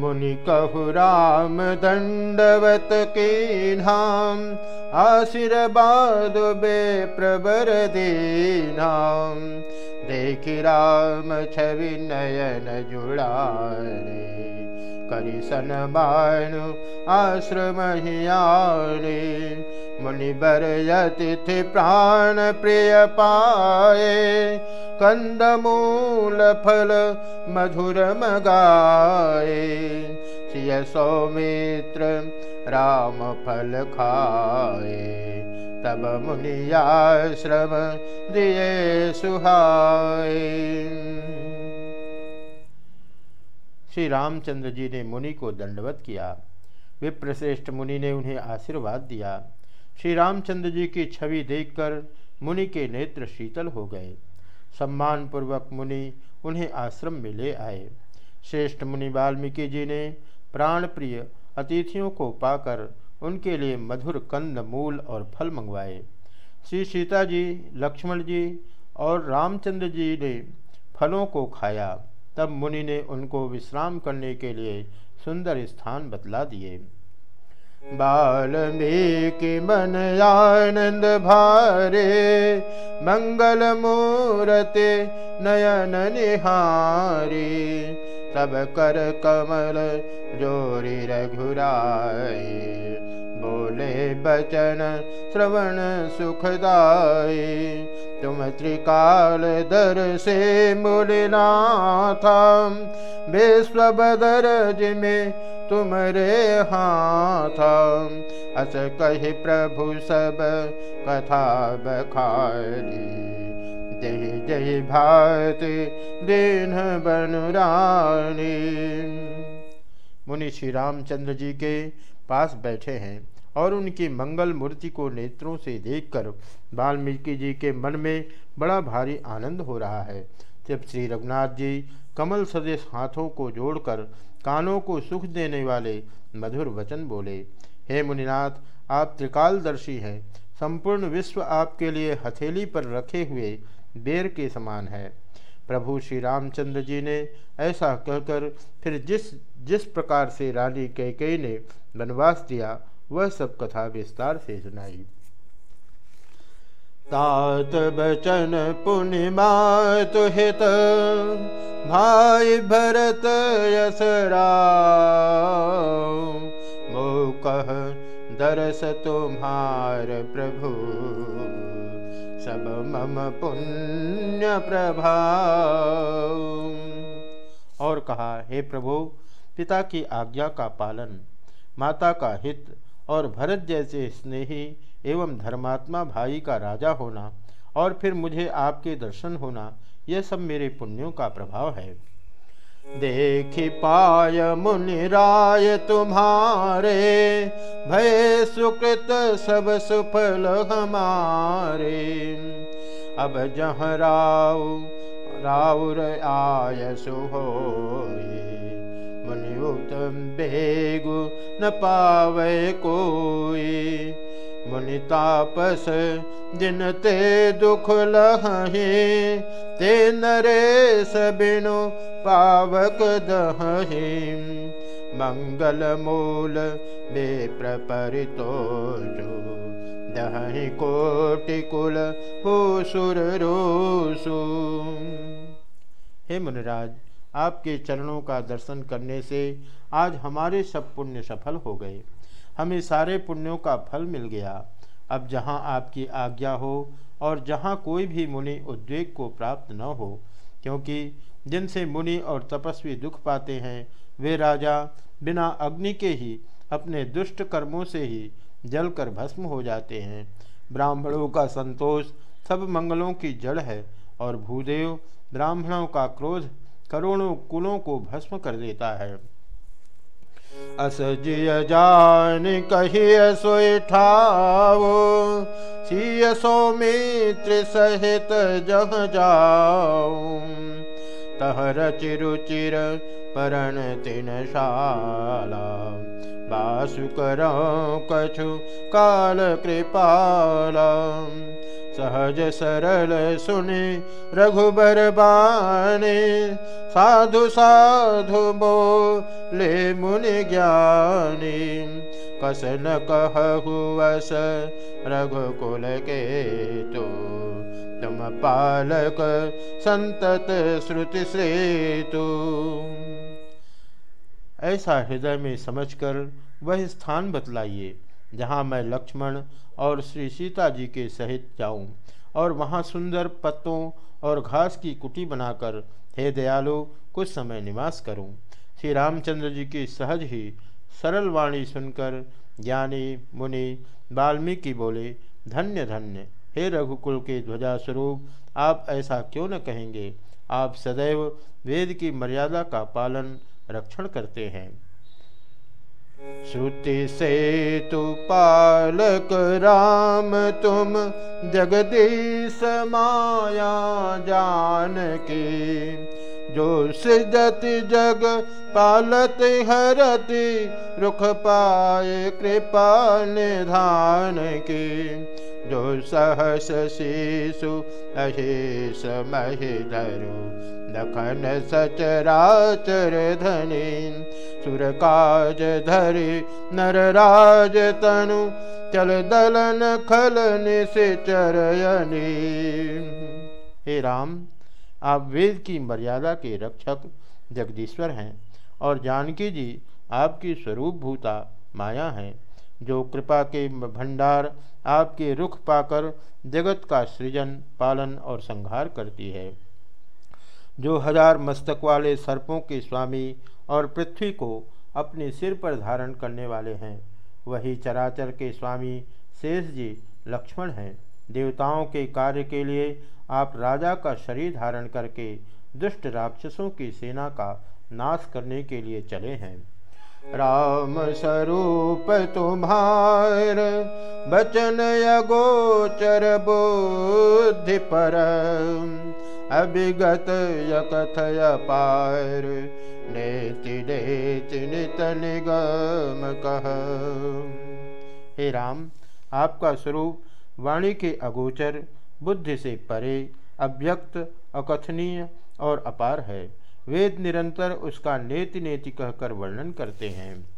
मुनि कहु राम दण्डवत केनाशीर्बा दु बे प्रबर दीनाम् देखि राम छवि छविनयन जुडा रे सनबानश्रमहि मुनि भर यतिथि प्राण प्रिय पाये कंद मूल फल मधुर मगाए सिय सौमित्र राम फल खाए। तब मुनियाश्रम दिए सुहाय श्री रामचंद्र जी ने मुनि को दंडवत किया। विप्रश्रेष्ठ मुनि ने उन्हें आशीर्वाद दिया। श्री रामचंद्र जी की छवि देखकर मुनि के नेत्र शीतल हो गए। सम्मानपूर्वक मुनि उन्हें आश्रम में ले आए। श्रेष्ठ मुनि वाल्मीकि जी ने प्राण प्रिय अतिथियों को पाकर उनके लिए मधुर कंद, मूल और फल मंगवाए। श्री सीता जी, लक्ष्मण जी और रामचंद्र जी ने फलों को खाया। तब मुनि ने उनको विश्राम करने के लिए सुंदर स्थान बतला दिए। बाल्मीकि मन आनंद भारे मंगल मूर्ति नयन निहारी। सब कर कमल जोरी रघुराई बोले, बचन श्रवण सुखदाय। तुम त्रिकाल दर से मूलनाथा विश्व बदर में तुम रे हाथ। अस कही प्रभु सब कथा बखारी जय जय भात दिन बनुरानी मुनि श्री रामचंद्र जी के पास बैठे हैं। और उनकी मंगल मूर्ति को नेत्रों से देखकर वाल्मीकि जी के मन में बड़ा भारी आनंद हो रहा है। जब श्री रघुनाथ जी कमल सदेश हाथों को जोड़कर कानों को सुख देने वाले मधुर वचन बोले, हे मुनिनाथ, आप त्रिकालदर्शी हैं। संपूर्ण विश्व आपके लिए हथेली पर रखे हुए बेर के समान है। प्रभु श्री रामचंद्र जी ने ऐसा कहकर फिर जिस जिस प्रकार से रानी कैकई ने वनवास दिया वह सब कथा विस्तार से सुनाई। तात बचन पुण्यमात हित, भाई भरत यसरा मो कह दरस तुम्हार प्रभु, सब मम पुण्य प्रभा और कहा, हे प्रभु, पिता की आज्ञा का पालन, माता का हित और भरत जैसे स्नेही एवं धर्मात्मा भाई का राजा होना और फिर मुझे आपके दर्शन होना, यह सब मेरे पुण्यों का प्रभाव है। देखि पाय मुनि राय तुम्हारे, भय सुकृत सब सुफल हमारे। अब जह राव, राउर आय मुनियुतम बेगु न पावे कोई। मुनि तापस जिन ते दुख लहे ते नरेश बिनु पावक दहे मंगल मूल बे प्रपरितो जो दहि कोटि कुल हो सुर रोसु। हे मुनिराज आपके चरणों का दर्शन करने से आज हमारे सब पुण्य सफल हो गए। हमें सारे पुण्यों का फल मिल गया। अब जहाँ आपकी आज्ञा हो और जहाँ कोई भी मुनि उद्वेग को प्राप्त न हो, क्योंकि जिनसे मुनि और तपस्वी दुख पाते हैं, वे राजा बिना अग्नि के ही अपने दुष्ट कर्मों से ही जलकर भस्म हो जाते हैं। ब्राह्मणों का संतोष सब मंगलों की जड़ है और भूदेव ब्राह्मणों का क्रोध करोड़ों कुलों को भस्म कर देता है। अस जिय जान कहिय सोठाओ सिय सौमित्र सहित जह जाओ। तहर चिरुचिर परण तिन शाला बासुकर कछु काल कृपाला। सहज सरल सुने रघुबर बाणे साधु साधु बोले मुनि ज्ञानी। कस न कहु वस रघुकुल के तो तुम पालक संतत श्रुति से तो ऐसा हृदय में समझकर वह स्थान बतलाइए। जहाँ मैं लक्ष्मण और श्री सीता जी के सहित जाऊँ, और वहाँ सुंदर पत्तों और घास की कुटी बनाकर, हे दयालु, कुछ समय निवास करूँ। श्री रामचंद्र जी की सहज ही सरल वाणी सुनकर ज्ञानी, मुनि, वाल्मीकि बोले, धन्य धन्य, हे रघुकुल के ध्वजा स्वरूप आप ऐसा क्यों न कहेंगे? आप सदैव वेद की मर्यादा का पालन, रक्षण करते हैं। श्रुति से तु पालक राम तुम जगदीश माया जान के जो सिजत जग पालत हरति, रुख पाए कृपा निधान की जो सहस शिशु अशेष महिधरु, दखन सचराचर धनी सुर काज धरि नर राज तनु, चल दलन खल चरयनी हे राम, आप वेद की मर्यादा के रक्षक जगदीश्वर हैं और जानकी जी आपकी स्वरूप भूता माया हैं। जो कृपा के भंडार आपके रुख पाकर जगत का सृजन, पालन और संहार करती है। जो हज़ार मस्तक वाले सर्पों के स्वामी और पृथ्वी को अपने सिर पर धारण करने वाले हैं, वही चराचर के स्वामी शेष जी लक्ष्मण हैं। देवताओं के कार्य के लिए आप राजा का शरीर धारण करके दुष्ट राक्षसों की सेना का नाश करने के लिए चले हैं। राम स्वरूप तुम्हार बचन अगोचर बुद्धि पर। अभिगत यकथय पार, नेति नेति नित निगम कह। हे राम, आपका स्वरूप वाणी के अगोचर, बुद्धि से परे, अव्यक्त, अकथनीय और अपार है। वेद निरंतर उसका नेति नेति कहकर वर्णन करते हैं।